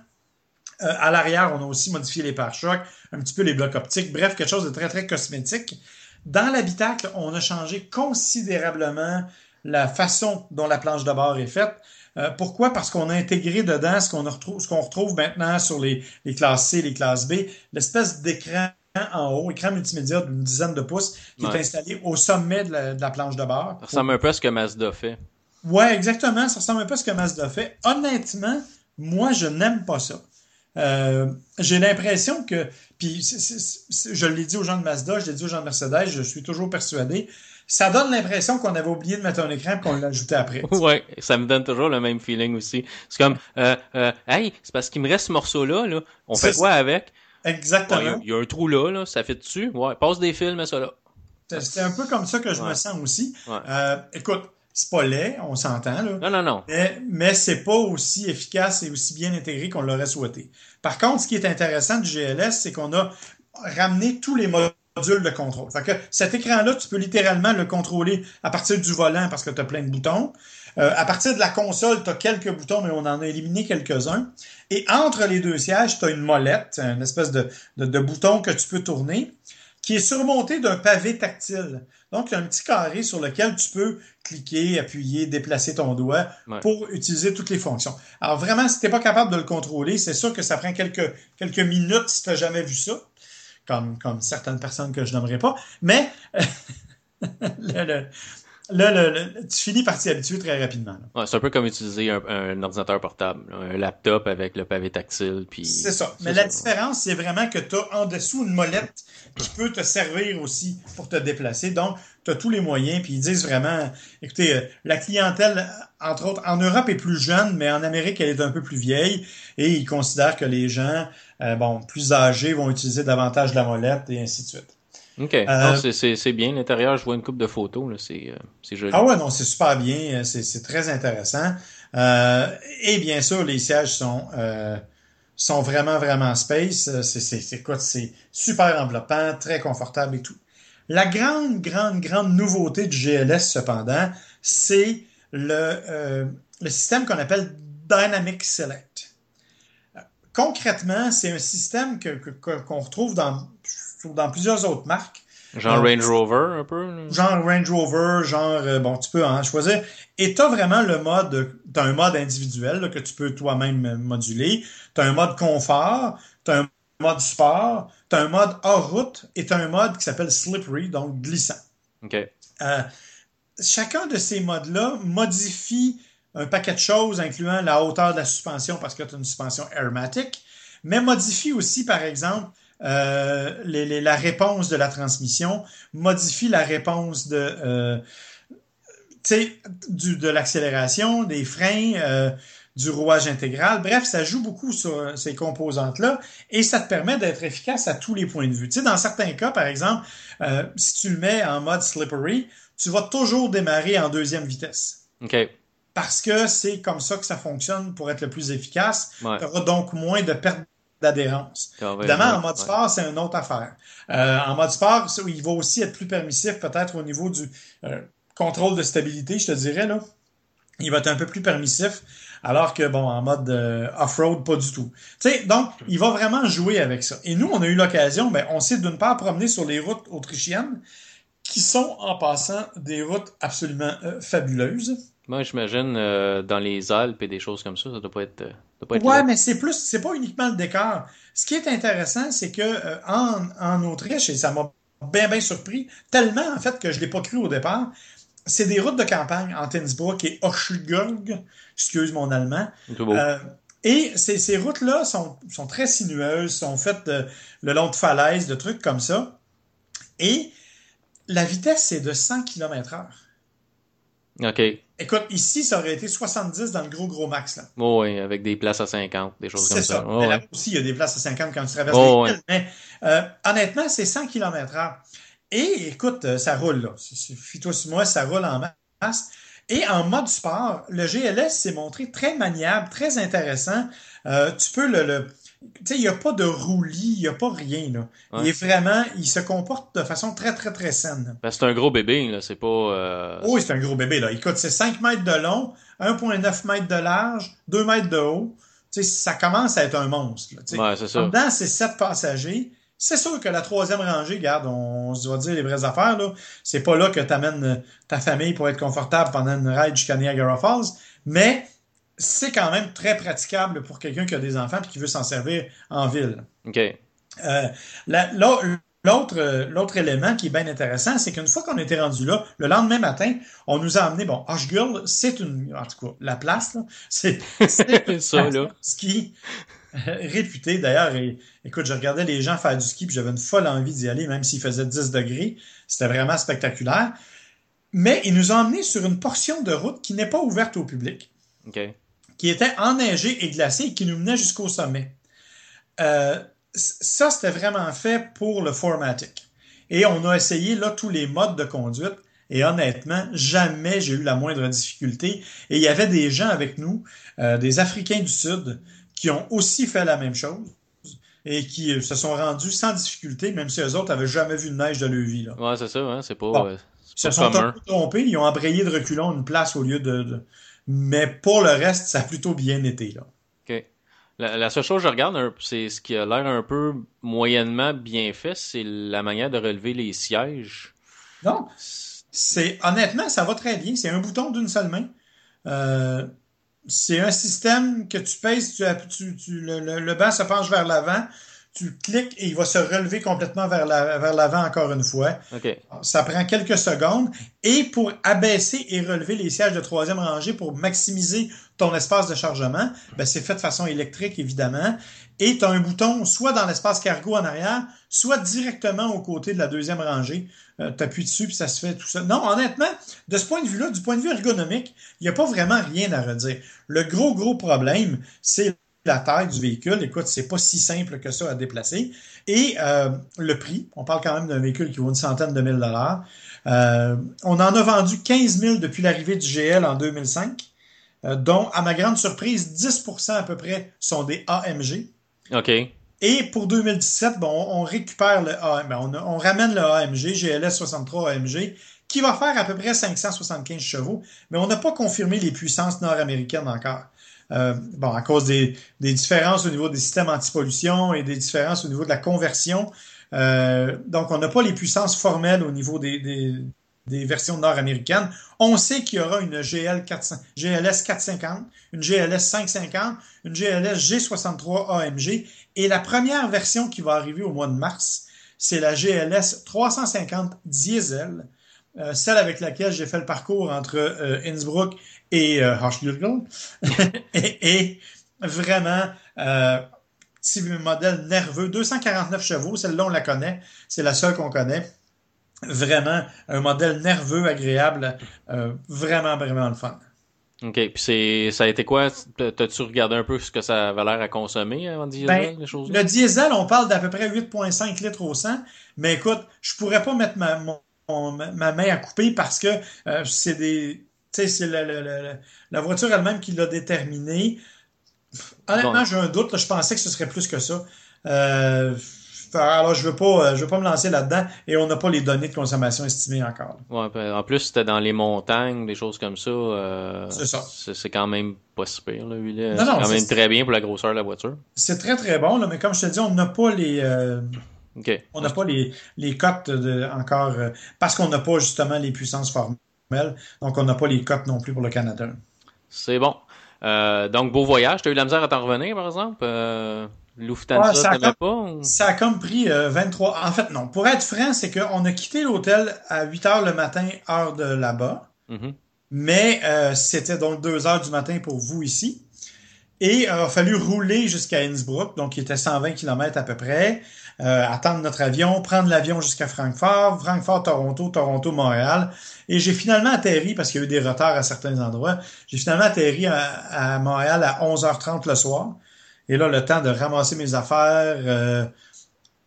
Euh, à l'arrière, on a aussi modifié les pare-chocs, un petit peu les blocs optiques. Bref, quelque chose de très, très cosmétique. Dans l'habitacle, on a changé considérablement la façon dont la planche de bord est faite. Euh, pourquoi? Parce qu'on a intégré dedans ce qu'on retrouve, ce qu'on retrouve maintenant sur les, les classes C, les classes B, l'espèce d'écran en haut, écran multimédia d'une dizaine de pouces, qui est installé au sommet de la, de la, planche de bord. Ça ressemble un peu à ce que Mazda fait. Ouais, exactement. Ça ressemble un peu à ce que Mazda fait. Honnêtement, moi, je n'aime pas ça. Euh, j'ai l'impression que, puis je l'ai dit aux gens de Mazda, je l'ai dit aux gens de Mercedes, je suis toujours persuadé, ça donne l'impression qu'on avait oublié de mettre un écran et qu'on l'a ajouté après. Ouais, ça me donne toujours le même feeling aussi. C'est comme, euh, euh, hey, c'est parce qu'il me reste ce morceau-là, là. on fait quoi avec? Exactement. Il y, a un trou là, là, ça fait dessus? Ouais, passe des fils, mets ça là. C'est un peu comme ça que je me sens aussi. Écoute, c'est pas laid, on s'entend. Là. Non, non, non. Mais, mais c'est pas aussi efficace et aussi bien intégré qu'on l'aurait souhaité. Par contre, ce qui est intéressant du GLS, c'est qu'on a ramené tous les modules de contrôle. Fait que cet écran-là, tu peux littéralement le contrôler à partir du volant parce que tu as plein de boutons. Euh, à partir de la console, tu as quelques boutons, mais on en a éliminé quelques-uns. Et entre les deux sièges, tu as une molette, une espèce de, de, de bouton que tu peux tourner qui est surmonté d'un pavé tactile. Donc, il y a un petit carré sur lequel tu peux cliquer, appuyer, déplacer ton doigt pour utiliser toutes les fonctions. Alors vraiment, si tu n'es pas capable de le contrôler, c'est sûr que ça prend quelques, quelques minutes si tu n'as jamais vu ça, comme, comme certaines personnes que je n'aimerais pas. Mais le, Là, tu finis par t'y habituer très rapidement. Ouais, c'est un peu comme utiliser un, ordinateur portable, un laptop avec le pavé tactile. Puis... C'est ça. Mais la différence, c'est vraiment que tu as en dessous une molette qui peut te servir aussi pour te déplacer. Donc, tu as tous les moyens. Puis ils disent vraiment, écoutez, euh, la clientèle, entre autres, en Europe est plus jeune, mais en Amérique, elle est un peu plus vieille. Et ils considèrent que les gens, euh, bon, plus âgés vont utiliser davantage la molette et ainsi de suite. OK. Euh, c'est bien. L'intérieur, je vois une coupe de photos. C'est euh, joli. Ah ouais, non, c'est super bien. C'est très intéressant. Euh, et bien sûr, les sièges sont, euh, sont vraiment, vraiment space. C'est quoi? C'est super enveloppant, très confortable et tout. La grande, grande, grande nouveauté du GLS, cependant, c'est le, euh, le système qu'on appelle Dynamic Select. Concrètement, c'est un système qu'on que, qu'on retrouve dans dans plusieurs autres marques. Genre Range Rover, un peu? Genre Range Rover, genre, euh, bon, tu peux en choisir. Et tu as vraiment le mode, tu as un mode individuel que tu peux toi-même moduler. Tu as un mode confort, tu as un mode sport, tu as un mode hors route et tu as un mode qui s'appelle slippery, donc glissant. OK. Euh, chacun de ces modes-là modifie un paquet de choses, incluant la hauteur de la suspension parce que tu as une suspension aromatique, mais modifie aussi, par exemple, euh, les, la réponse de la transmission, modifie la réponse de, euh, du, de l'accélération, des freins, euh, du rouage intégral. Bref, ça joue beaucoup sur ces composantes-là et ça te permet d'être efficace à tous les points de vue. Tu sais, dans certains cas, par exemple, euh, si tu le mets en mode slippery, tu vas toujours démarrer en deuxième vitesse. OK. Parce que c'est comme ça que ça fonctionne pour être le plus efficace. Tu auras donc moins de perte d'adhérence. Évidemment, en mode sport, c'est une autre affaire. Euh, en mode sport, il va aussi être plus permissif peut-être au niveau du euh, contrôle de stabilité, je te dirais. là. Il va être un peu plus permissif, alors que, bon, en mode euh, off-road, pas du tout. sais, donc, il va vraiment jouer avec ça. Et nous, on a eu l'occasion, ben, on s'est d'une part promener sur les routes autrichiennes, qui sont, en passant, des routes absolument fabuleuses. Moi, j'imagine euh, dans les Alpes et des choses comme ça, ça doit pas être. Euh, doit pas être ouais, mais c'est plus, c'est pas uniquement le décor. Ce qui est intéressant, c'est que euh, en, en, Autriche, et ça m'a bien bien surpris, tellement en fait que je l'ai pas cru au départ, c'est des routes de campagne en Innsbruck et Hochgurg, excuse mon allemand. Euh, et ces, ces routes-là sont, sont très sinueuses, sont faites le long de falaises, de trucs comme ça. Et la vitesse, c'est de 100 km heure. OK. Écoute, ici, ça aurait été 70 dans le gros, gros max. Là. Oh, oui, avec des places à 50, des choses comme C'est ça. ça. Oh, Mais là ouais. aussi, il y a des places à 50 quand tu traverses Oh, les ouais. villes. Mais euh, honnêtement, c'est 100 km heure. Et écoute, euh, ça roule là. Fie-toi sur moi, ça roule en masse. Et en mode sport, le GLS s'est montré très maniable, très intéressant. Euh, tu peux le... le tu sais, il n'y a pas de roulis, il n'y a pas rien. Là. Il est vraiment... Il se comporte de façon très, très, très saine. Ben, c'est un gros bébé, là. C'est pas. euh, Oui, c'est un gros bébé, là. Écoute, c'est 5 mètres de long, 1,9 mètres de large, 2 mètres de haut. Tu sais, ça commence à être un monstre. Là. Ouais, c'est ça. Dedans, c'est 7 passagers. C'est sûr que la troisième rangée, regarde, on, se doit dire les vraies affaires, là. C'est pas là que tu amènes ta famille pour être confortable pendant une ride jusqu'à Niagara Falls, mais c'est quand même très praticable pour quelqu'un qui a des enfants et qui veut s'en servir en ville. OK. Euh, la- l'au- L'autre euh, l'autre élément qui est bien intéressant, c'est qu'une fois qu'on était rendu là, le lendemain matin, on nous a amené, bon, Ashgill, c'est une, en tout cas, la place, là, c'est c'est Ça, là. ski euh, réputée. D'ailleurs, et- écoute, je regardais les gens faire du ski, puis j'avais une folle envie d'y aller, même s'il faisait 10 degrés. C'était vraiment spectaculaire. Mais ils nous ont emmenés sur une portion de route qui n'est pas ouverte au public OK. Qui était enneigé et glacé et qui nous menait jusqu'au sommet. Euh, ça, c'était vraiment fait pour le Formatic. Et on a essayé là tous les modes de conduite. Et honnêtement, jamais j'ai eu la moindre difficulté. Et il y avait des gens avec nous, euh, des Africains du Sud, qui ont aussi fait la même chose et qui euh, se sont rendus sans difficulté, même si eux autres avaient jamais vu de neige de leur vie. Là. Ouais, c'est ça, hein. C'est pas. Bon. euh, Ils se sont un peu trompés, ils ont embrayé de reculons une place au lieu de, de- Mais pour le reste, ça a plutôt bien été. Là. OK. La, la seule chose que je regarde, c'est ce qui a l'air un peu moyennement bien fait, c'est la manière de relever les sièges. Non, c'est honnêtement, ça va très bien. C'est un bouton d'une seule main. Euh, c'est un système que tu pèses, tu, appu- tu- tu- le, le- le banc se penche vers l'avant, tu cliques et il va se relever complètement vers la- vers l'avant encore une fois. OK. Ça prend quelques secondes. Et pour abaisser et relever les sièges de troisième rangée pour maximiser ton espace de chargement, ben c'est fait de façon électrique, évidemment. Et tu as un bouton soit dans l'espace cargo en arrière, soit directement aux côtés de la deuxième rangée. Euh, tu appuies dessus, puis ça se fait tout ça. Non, honnêtement, de ce point de vue-là, du point de vue ergonomique, il n'y a pas vraiment rien à redire. Le gros, gros problème, c'est la taille du véhicule. Écoute, c'est pas si simple que ça à déplacer. Et euh, le prix, on parle quand même d'un véhicule qui vaut une centaine de mille dollars. Euh, on en a vendu 15 000 depuis l'arrivée du GL en 2005, euh, dont, à ma grande surprise, 10% à peu près sont des AMG. OK. Et pour 2017, bon, on récupère le AM, ben, on, on ramène le AMG, GLS 63 AMG, qui va faire à peu près 575 chevaux, mais on n'a pas confirmé les puissances nord-américaines encore. Euh, bon, à cause des, des différences au niveau des systèmes anti-pollution et des différences au niveau de la conversion. Euh, donc, on n'a pas les puissances formelles au niveau des, des, des versions nord-américaines. On sait qu'il y aura une GL 400, GLS 450, une GLS 550, une GLS G63 AMG et la première version qui va arriver au mois de mars, c'est la GLS 350 Diesel, euh, celle avec laquelle j'ai fait le parcours entre euh, Innsbruck et euh, et, et vraiment, euh, petit modèle nerveux, 249 chevaux, celle-là on la connaît, c'est la seule qu'on connaît. Vraiment un modèle nerveux, agréable, euh, vraiment, vraiment le fun. OK. Puis c'est, ça a été quoi? T'as- T'as-tu regardé un peu ce que ça avait l'air à consommer avant de dire Ben, les choses Le diesel, on parle d'à peu près 8,5 litres au 100, mais écoute, je pourrais pas mettre ma, mon- mon- ma main à couper parce que euh, c'est des. Tu sais, c'est la, la- la- la voiture elle-même qui l'a déterminé. Honnêtement, j'ai un doute, là, je pensais que ce serait plus que ça. Euh, alors, je veux pas, je veux pas me lancer là-dedans et on n'a pas les données de consommation estimées encore. Ouais, ben, en plus, c'était dans les montagnes, des choses comme ça. euh, C'est ça. C'est, quand même pas si pire, là, là. C'est quand même très bien pour la grosseur de la voiture. C'est très très bon, là, mais comme je te dis, on n'a pas les. euh. On n'a pas les, les cotes de, encore euh, parce qu'on n'a pas justement les puissances formelles, donc on n'a pas les cotes non plus pour le Canada. C'est bon. Euh, donc, beau voyage. T'as eu la misère à t'en revenir, par exemple? Euh, Lufthansa, Ouais, ça a t'aimais pas? ou- Ça a comme pris euh, 23. En fait, non. Pour être franc, c'est qu'on a quitté l'hôtel à 8 heures le matin, heure de là-bas, Mhm. mais euh, c'était donc 2 heures du matin pour vous ici. Et il a fallu rouler jusqu'à Innsbruck, donc il était 120 km à peu près, euh, attendre notre avion, prendre l'avion jusqu'à Francfort, Francfort, Toronto, Toronto, Montréal. Et j'ai finalement atterri, parce qu'il y a eu des retards à certains endroits, j'ai finalement atterri à, Montréal à 11h30 le soir. Et là, le temps de ramasser mes affaires euh,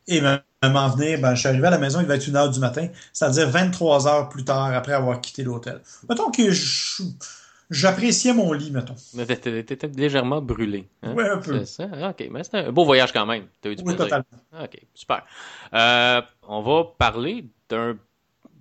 et m'en venir, ben, je suis arrivé à la maison, il va être une heure du matin, c'est-à-dire 23 heures plus tard après avoir quitté l'hôtel. Mettons que je J'appréciais mon lit, mettons. Mais t'étais légèrement brûlé. Hein? Oui, un peu. Ça? Ah, OK. Mais c'était un beau voyage quand même. As eu du oui, totalement. Ah, OK, super. Euh, on va parler d'un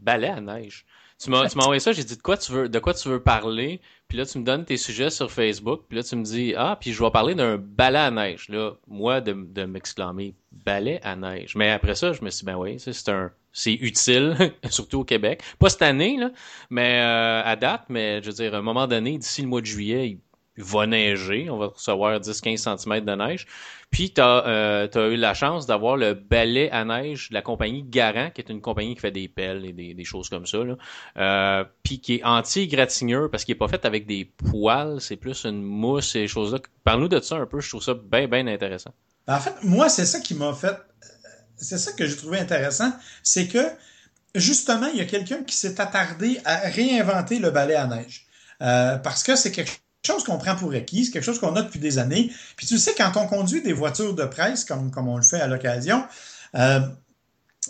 balai à neige. Tu m'as envoyé ça, j'ai dit de quoi tu veux de quoi tu veux parler, puis là tu me donnes tes sujets sur Facebook, puis là tu me dis ah, puis je vais parler d'un balai à neige. Là, moi de, de m'exclamer balai à neige. Mais après ça, je me suis dit ben oui, c'est un c'est utile, surtout au Québec. Pas cette année, là, mais euh, à date, mais je veux dire, à un moment donné, d'ici le mois de juillet, il va neiger. On va recevoir 10-15 cm de neige. Puis, tu as, euh, eu la chance d'avoir le balai à neige de la compagnie Garant, qui est une compagnie qui fait des pelles et des, choses comme ça. Là. Euh, puis qui est anti-gratigneur parce qu'il est pas fait avec des poils, c'est plus une mousse et des choses-là. Parle-nous de ça un peu, je trouve ça bien, bien intéressant. En fait, moi, c'est ça qui m'a fait c'est ça que j'ai trouvé intéressant, c'est que justement, il y a quelqu'un qui s'est attardé à réinventer le balai à neige. Euh, parce que c'est quelque chose qu'on prend pour acquis, c'est quelque chose qu'on a depuis des années. Puis tu sais, quand on conduit des voitures de presse, comme, comme on le fait à l'occasion, euh,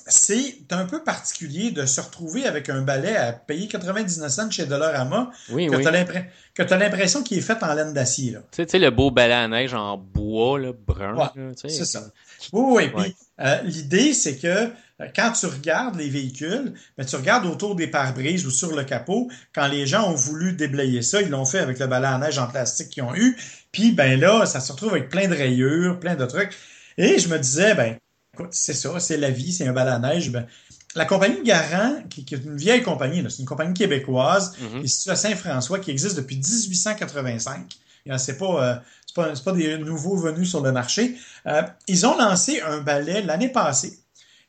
c'est un peu particulier de se retrouver avec un balai à payer 99 cents chez Dollarama oui, que tu as l'impression qu'il est fait en laine d'acier. Tu sais, le beau balai à neige en bois là, brun. c'est ça. Oui, oui. Puis euh, l'idée, c'est que quand tu regardes les véhicules, ben, tu regardes autour des pare-brises ou sur le capot, quand les gens ont voulu déblayer ça, ils l'ont fait avec le balai à neige en plastique qu'ils ont eu. Puis ben là, ça se retrouve avec plein de rayures, plein de trucs. Et je me disais, ben c'est ça, c'est la vie, c'est un bal à neige. Ben, la compagnie Garant, qui, est une vieille compagnie, c'est une compagnie québécoise, mm-hmm. qui est située à Saint-François, qui existe depuis 1885. C'est pas, euh, pas, pas des nouveaux venus sur le marché. Euh, ils ont lancé un balai l'année passée.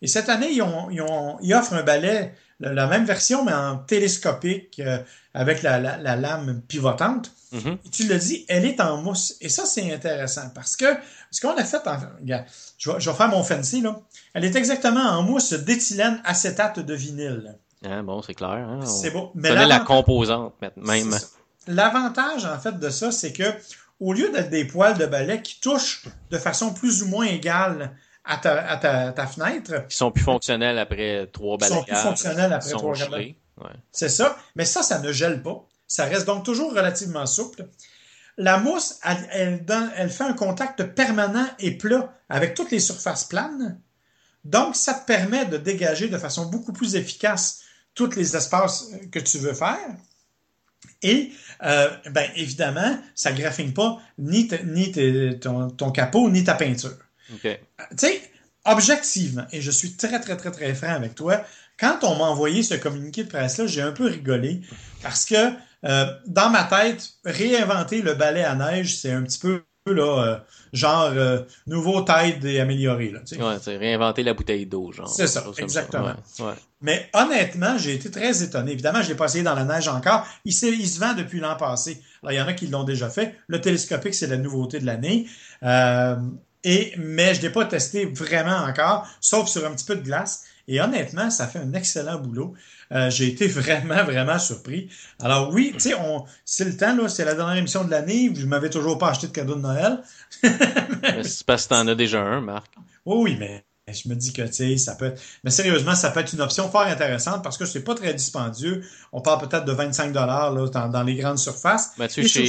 Et cette année, ils, ont, ils, ont, ils offrent un balai, la, même version, mais en télescopique, euh, avec la, la, lame pivotante. Mm-hmm. tu le dis, elle est en mousse. Et ça, c'est intéressant parce que ce qu'on a fait en. Regarde, je vais, je vais, faire mon fancy, là. Elle est exactement en mousse d'éthylène acétate de vinyle. Ah, bon, c'est clair. Hein? C'est beau. Mais la composante, même. L'avantage, en fait, de ça, c'est que au lieu d'être des poils de balai qui touchent de façon plus ou moins égale à ta, à ta, fenêtre. Qui sont plus fonctionnels après trois balais. Qui sont plus fonctionnels après trois balais. C'est ça. Mais ça, ça ne gèle pas. Ça reste donc toujours relativement souple. La mousse, elle, elle, fait un contact permanent et plat avec toutes les surfaces planes. Donc, ça te permet de dégager de façon beaucoup plus efficace tous les espaces que tu veux faire. Et, euh, ben, évidemment, ça ne graphine pas ni, ni ton, ton, capot, ni ta peinture. Tu sais, objectivement, et je suis très, très, très, très franc avec toi, quand on m'a envoyé ce communiqué de presse-là, j'ai un peu rigolé parce que euh, dans ma tête, réinventer le balai à neige, c'est un petit peu là, euh, genre euh, nouveau tide et amélioré. Là, ouais, c'est réinventer la bouteille d'eau, genre. C'est ça, exactement. Mais honnêtement, j'ai été très étonné. Évidemment, je l'ai pas essayé dans la neige encore. Il, il se vend depuis l'an passé. il y en a qui l'ont déjà fait. Le télescopique, c'est la nouveauté de l'année. Et, mais je l'ai pas testé vraiment encore, sauf sur un petit peu de glace. Et honnêtement, ça fait un excellent boulot. Euh, j'ai été vraiment, vraiment surpris. Alors oui, tu sais, c'est le temps, là, c'est la dernière émission de l'année. Vous m'avez toujours pas acheté de cadeau de Noël. c'est parce que t'en as déjà un, Marc. Oui, oui, mais je me dis que, tu sais, ça peut être... Mais sérieusement, ça peut être une option fort intéressante parce que c'est pas très dispendieux. On parle peut-être de 25 dollars là, dans, les grandes surfaces. Mathieu, chez,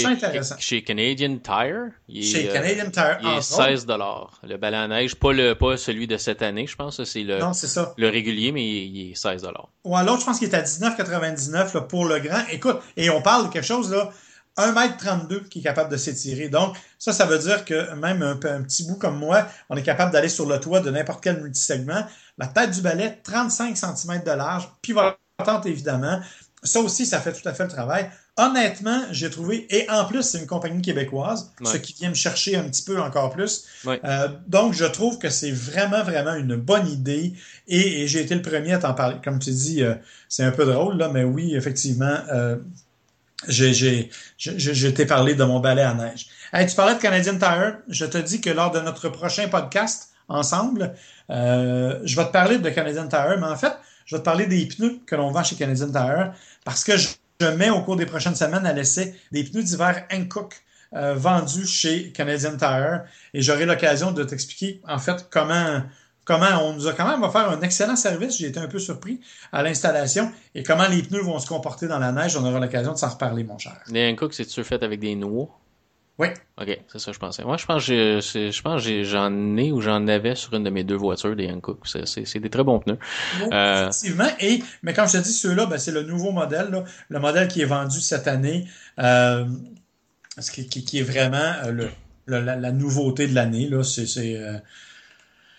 chez Canadian Tire, il est, chez Canadian Tire, il est 16 dollars. Le balai à neige, pas, le, pas celui de cette année, je pense. C'est le, non, c'est ça. le régulier, mais il est 16 dollars. Ou alors, je pense qu'il est à 19,99 pour le grand. Écoute, et on parle de quelque chose là 1m32 qui est capable de s'étirer. Donc, ça, ça veut dire que même un, petit bout comme moi, on est capable d'aller sur le toit de n'importe quel multisegment. La tête du balai, 35 cm de large, pivotante évidemment. Ça aussi, ça fait tout à fait le travail. Honnêtement, j'ai trouvé, et en plus, c'est une compagnie québécoise, ce qui vient me chercher un petit peu encore plus. Euh, donc, je trouve que c'est vraiment, vraiment une bonne idée. Et, j'ai été le premier à t'en parler. Comme tu dis, euh, c'est un peu drôle, là, mais oui, effectivement, euh, je, t'ai parlé de mon balai à neige. Hey, tu parlais de Canadian Tire. Je te dis que lors de notre prochain podcast ensemble, euh, je vais te parler de Canadian Tire, mais en fait, je vais te parler des pneus que l'on vend chez Canadian Tire parce que je, mets au cours des prochaines semaines à l'essai des pneus d'hiver Hankook euh, vendus chez Canadian Tire et j'aurai l'occasion de t'expliquer en fait comment comment on nous a quand même offert un excellent service? J'ai été un peu surpris à l'installation et comment les pneus vont se comporter dans la neige? On aura l'occasion de s'en reparler, mon cher. Les Hankook, c'est-tu fait avec des noix? Oui. OK, c'est ça je pensais. Moi, je pense que je pense j'en ai ou j'en avais sur une de mes deux voitures des Hankook. C'est des très bons pneus. euh... Effectivement. Et, mais comme je te dis, ceux-là, ben, c'est le nouveau modèle, là, le modèle qui est vendu cette année, euh, qui, qui, est vraiment euh, le, la, la, nouveauté de l'année. C'est euh,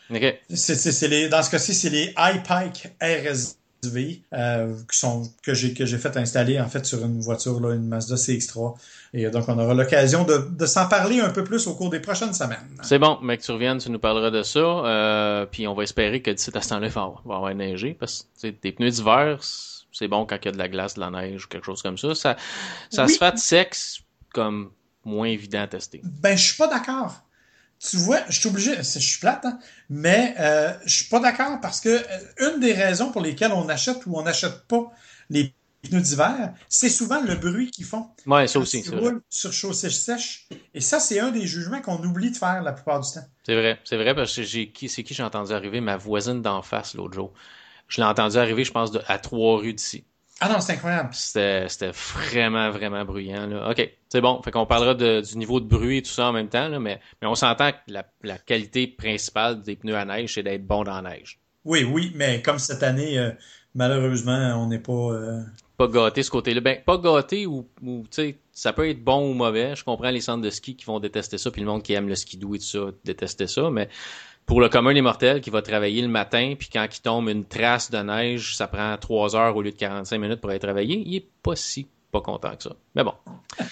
Okay. C'est, les, dans ce cas-ci, c'est les iPike RSV euh, qui sont, que, j'ai, que j'ai fait installer en fait sur une voiture, là, une Mazda CX-3. Et donc, on aura l'occasion de, de s'en parler un peu plus au cours des prochaines semaines. C'est bon, mec, tu reviennes, tu nous parleras de ça. Euh, puis on va espérer que d'ici à ce temps-là, il va, avoir neigé. Parce que des pneus d'hiver, c'est bon quand il y a de la glace, de la neige ou quelque chose comme ça. Ça, ça se fait sexe comme moins évident à tester. Ben, je suis pas d'accord tu vois, je suis obligé, je suis plate, hein, mais euh, je suis pas d'accord parce que euh, une des raisons pour lesquelles on achète ou on n'achète pas les pneus d'hiver, c'est souvent le bruit qu'ils font. Ouais, ça aussi. Ils roulent sur chaussée sèche. Et ça, c'est un des jugements qu'on oublie de faire la plupart du temps. C'est vrai, c'est vrai parce que c'est qui j'ai entendu arriver ma voisine d'en face l'autre jour. Je l'ai entendu arriver, je pense, à trois rues d'ici. Ah non, c'est incroyable. C'était, c'était vraiment, vraiment bruyant. Là. OK, c'est bon. Fait qu'on parlera de, du niveau de bruit et tout ça en même temps, là, mais, mais on s'entend que la, la qualité principale des pneus à neige, c'est d'être bon dans la neige. Oui, oui, mais comme cette année, euh, malheureusement, on n'est pas... Euh... Pas gâté ce côté-là. Ben, pas gâté ou, ou tu sais, ça peut être bon ou mauvais. Je comprends les centres de ski qui vont détester ça, puis le monde qui aime le ski doux et tout ça, détester ça, mais pour le commun des mortels qui va travailler le matin, puis quand il tombe une trace de neige, ça prend 3 heures au lieu de 45 minutes pour aller travailler, il est pas si pas content que ça. Mais bon.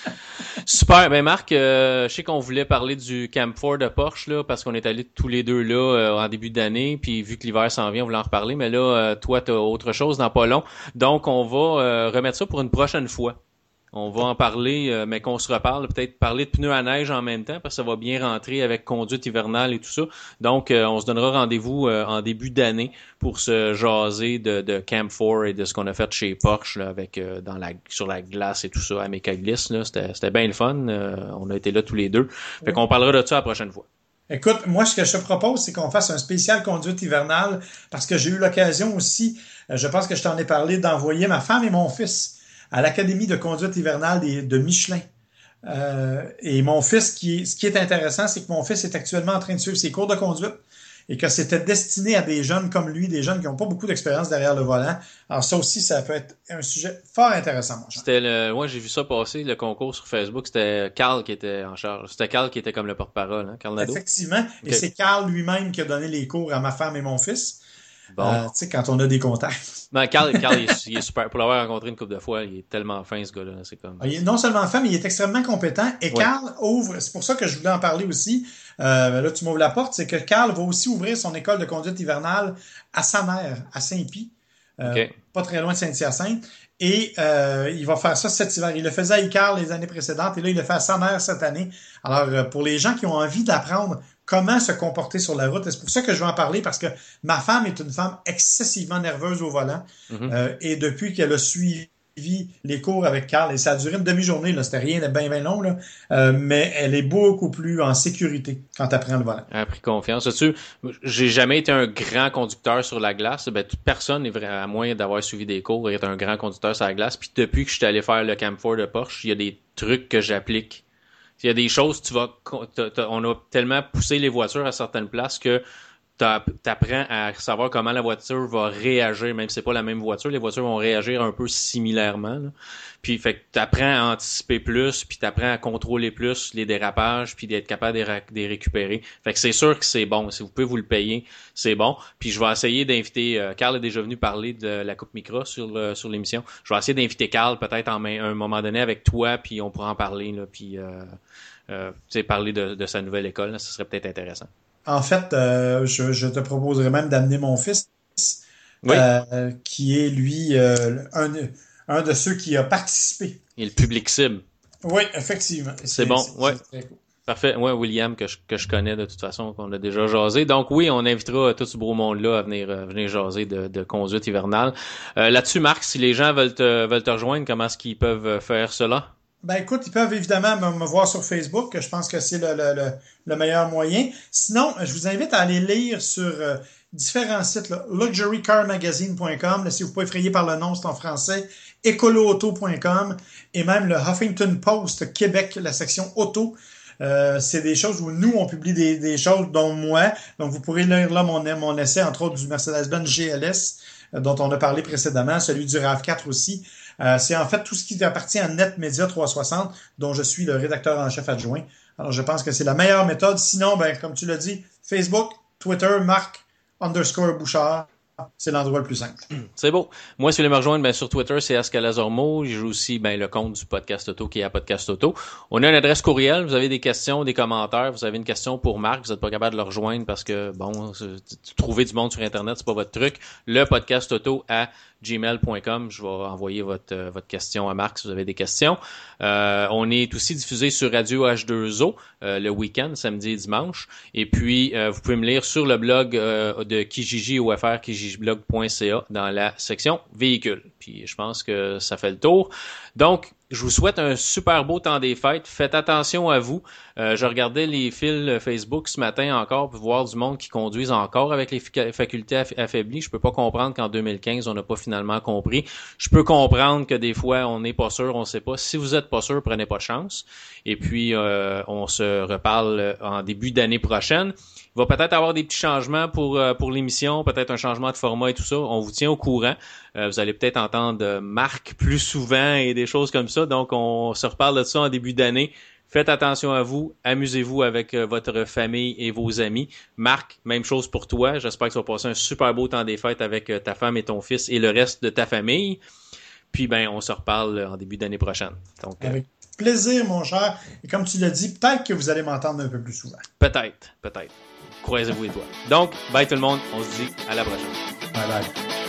Super. Ben Marc, euh, je sais qu'on voulait parler du Camp 4 de Porsche là, parce qu'on est allés tous les deux là euh, en début d'année, puis vu que l'hiver s'en vient, on voulait en reparler. Mais là, euh, toi, tu as autre chose dans pas long. Donc, on va remettre ça pour une prochaine fois. On va en parler, euh, mais qu'on se reparle, peut-être parler de pneus à neige en même temps, parce que ça va bien rentrer avec conduite hivernale et tout ça. Donc, euh, on se donnera rendez-vous euh, en début d'année pour se jaser de, de Camp 4 et de ce qu'on a fait chez Porsche là, avec dans la sur la glace et tout ça à Mécaglisse. C'était bien le fun. on a été là tous les deux. Fait qu'on parlera de ça la prochaine fois. Écoute, moi, ce que je te propose, c'est qu'on fasse un spécial conduite hivernale, parce que j'ai eu l'occasion aussi, je pense que je t'en ai parlé, d'envoyer ma femme et mon fils à l'Académie de conduite hivernale de Michelin. Euh, et mon fils, qui, ce qui est intéressant, c'est que mon fils est actuellement en train de suivre ses cours de conduite et que c'était destiné à des jeunes comme lui, des jeunes qui n'ont pas beaucoup d'expérience derrière le volant. Alors ça aussi, ça peut être un sujet fort intéressant. C'était le, moi j'ai vu ça passer le concours sur Facebook. C'était Carl qui était en charge. C'était Carl qui était comme le porte-parole, hein, Carl Nadeau. Effectivement, et c'est Carl lui-même qui a donné les cours à ma femme et mon fils. Bon. Euh, tu sais, quand on a des contacts. Ben, Carl, Carl il, est, super. Pour l'avoir rencontré une couple de fois, il est tellement fin, ce gars-là. C'est comme... Il est non seulement fin, mais il est extrêmement compétent. Et Carl ouvre, c'est pour ça que je voulais en parler aussi. Euh, là, tu m'ouvres la porte, c'est que Carl va aussi ouvrir son école de conduite hivernale à sa mère, à Saint-Pie. Euh, Pas très loin de Saint-Hyacinthe. Et euh, il va faire ça cet hiver. Il le faisait à Icar les années précédentes et là, il le fait à sa mère cette année. Alors, euh, pour les gens qui ont envie d'apprendre comment se comporter sur la route. C'est pour ça que je vais en parler parce que ma femme est une femme excessivement nerveuse au volant mhm. euh, et depuis qu'elle a suivi les cours avec Carl et ça a duré une demi-journée, là, c'était rien de bien bien long, là, euh, mais elle est beaucoup plus en sécurité quand elle prend le volant. Elle a pris confiance. Tu j'ai jamais été un grand conducteur sur la glace. Ben, personne n'est vrai, à moins d'avoir suivi des cours, est un grand conducteur sur la glace. Puis depuis que je suis allé faire le Camp de Porsche, il y a des trucs que j'applique il y a des choses, tu vas, on a tellement poussé les voitures à certaines places que tu apprends à savoir comment la voiture va réagir, même si c'est pas la même voiture, les voitures vont réagir un peu similairement. Puis fait que tu apprends à anticiper plus, puis tu apprends à contrôler plus les dérapages, puis d'être capable de les récupérer. Fait que c'est sûr que c'est bon. Si vous pouvez vous le payer, c'est bon. Puis je vais essayer d'inviter. Euh, Carl est déjà venu parler de la Coupe Micro sur l'émission. Je vais essayer d'inviter Carl peut-être en un moment donné avec toi, puis on pourra en parler. Là, puis euh, euh, parler de, de, sa nouvelle école. Là, ce serait peut-être intéressant. En fait, euh, je, je, te proposerais même d'amener mon fils, euh, qui est lui euh, un, un, de ceux qui a participé Et le public cible. Oui, effectivement. C'est bon, ouais. Parfait. Ouais, William, que je, que je connais de toute façon, qu'on a déjà jasé. Donc oui, on invitera tout ce beau monde-là à venir, euh, venir jaser de, de conduite hivernale. Euh, là-dessus, Marc, si les gens veulent te, veulent te rejoindre, comment est-ce qu'ils peuvent faire cela? Ben écoute, ils peuvent évidemment me, voir sur Facebook, je pense que c'est le, le, le, meilleur moyen. Sinon, je vous invite à aller lire sur euh, différents sites, luxurycarmagazine.com, si vous pouvez effrayer par le nom, c'est en français, ecoloauto.com et même le Huffington Post Québec, la section auto. Euh, c'est des choses où nous, on publie des, des, choses, dont moi. Donc, vous pourrez lire là mon, mon essai, entre autres, du Mercedes-Benz GLS, euh, dont on a parlé précédemment, celui du RAV4 aussi. Euh, c'est en fait tout ce qui appartient à NetMedia 360, dont je suis le rédacteur en chef adjoint. Alors, je pense que c'est la meilleure méthode. Sinon, ben, comme tu l'as dit, Facebook, Twitter, Marc underscore Bouchard. C'est l'endroit le plus simple. C'est beau. Moi, si vous voulez me rejoindre, ben, sur Twitter, c'est Ascalazormo. J'ai aussi ben, le compte du podcast auto qui est à Podcast Auto. On a une adresse courriel. Vous avez des questions, des commentaires. Vous avez une question pour Marc. Vous n'êtes pas capable de le rejoindre parce que, bon, trouver du monde sur Internet, c'est pas votre truc. Le podcast auto à gmail.com. Je vais envoyer votre, euh, votre question à Marc si vous avez des questions. Euh, on est aussi diffusé sur Radio H2O euh, le week-end, samedi et dimanche. Et puis, vous pouvez me lire sur le blog de Kijiji OFR, kijiblog.ca dans la section véhicules. Puis, je pense que ça fait le tour. Donc, je vous souhaite un super beau temps des fêtes. Faites attention à vous. Euh, je regardais les fils Facebook ce matin encore pour voir du monde qui conduisent encore avec les facultés affaiblies. Je peux pas comprendre qu'en 2015, on n'a pas finalement compris. Je peux comprendre que des fois, on n'est pas sûr, on sait pas. Si vous êtes pas sûr, prenez pas chance. Et puis, euh, on se reparle en début d'année prochaine. Il va peut-être avoir des petits changements pour, euh, pour l'émission, peut-être un changement de format et tout ça. On vous tient au courant. Euh, vous allez peut-être entendre Marc plus souvent et des choses comme ça. Donc, on se reparle de ça en début d'année. Faites attention à vous, amusez-vous avec euh, votre famille et vos amis. Marc, même chose pour toi. J'espère que tu vas passer un super beau temps des fêtes avec ta femme et ton fils et le reste de ta famille. Puis ben, on se reparle en début d'année prochaine. Donc, avec plaisir, mon cher. Et comme tu l'as dit, peut-être que vous allez m'entendre un peu plus souvent. Peut-être, peut-être croisez-vous les doigts. Donc, bye tout le monde, on se dit à la prochaine. Bye bye.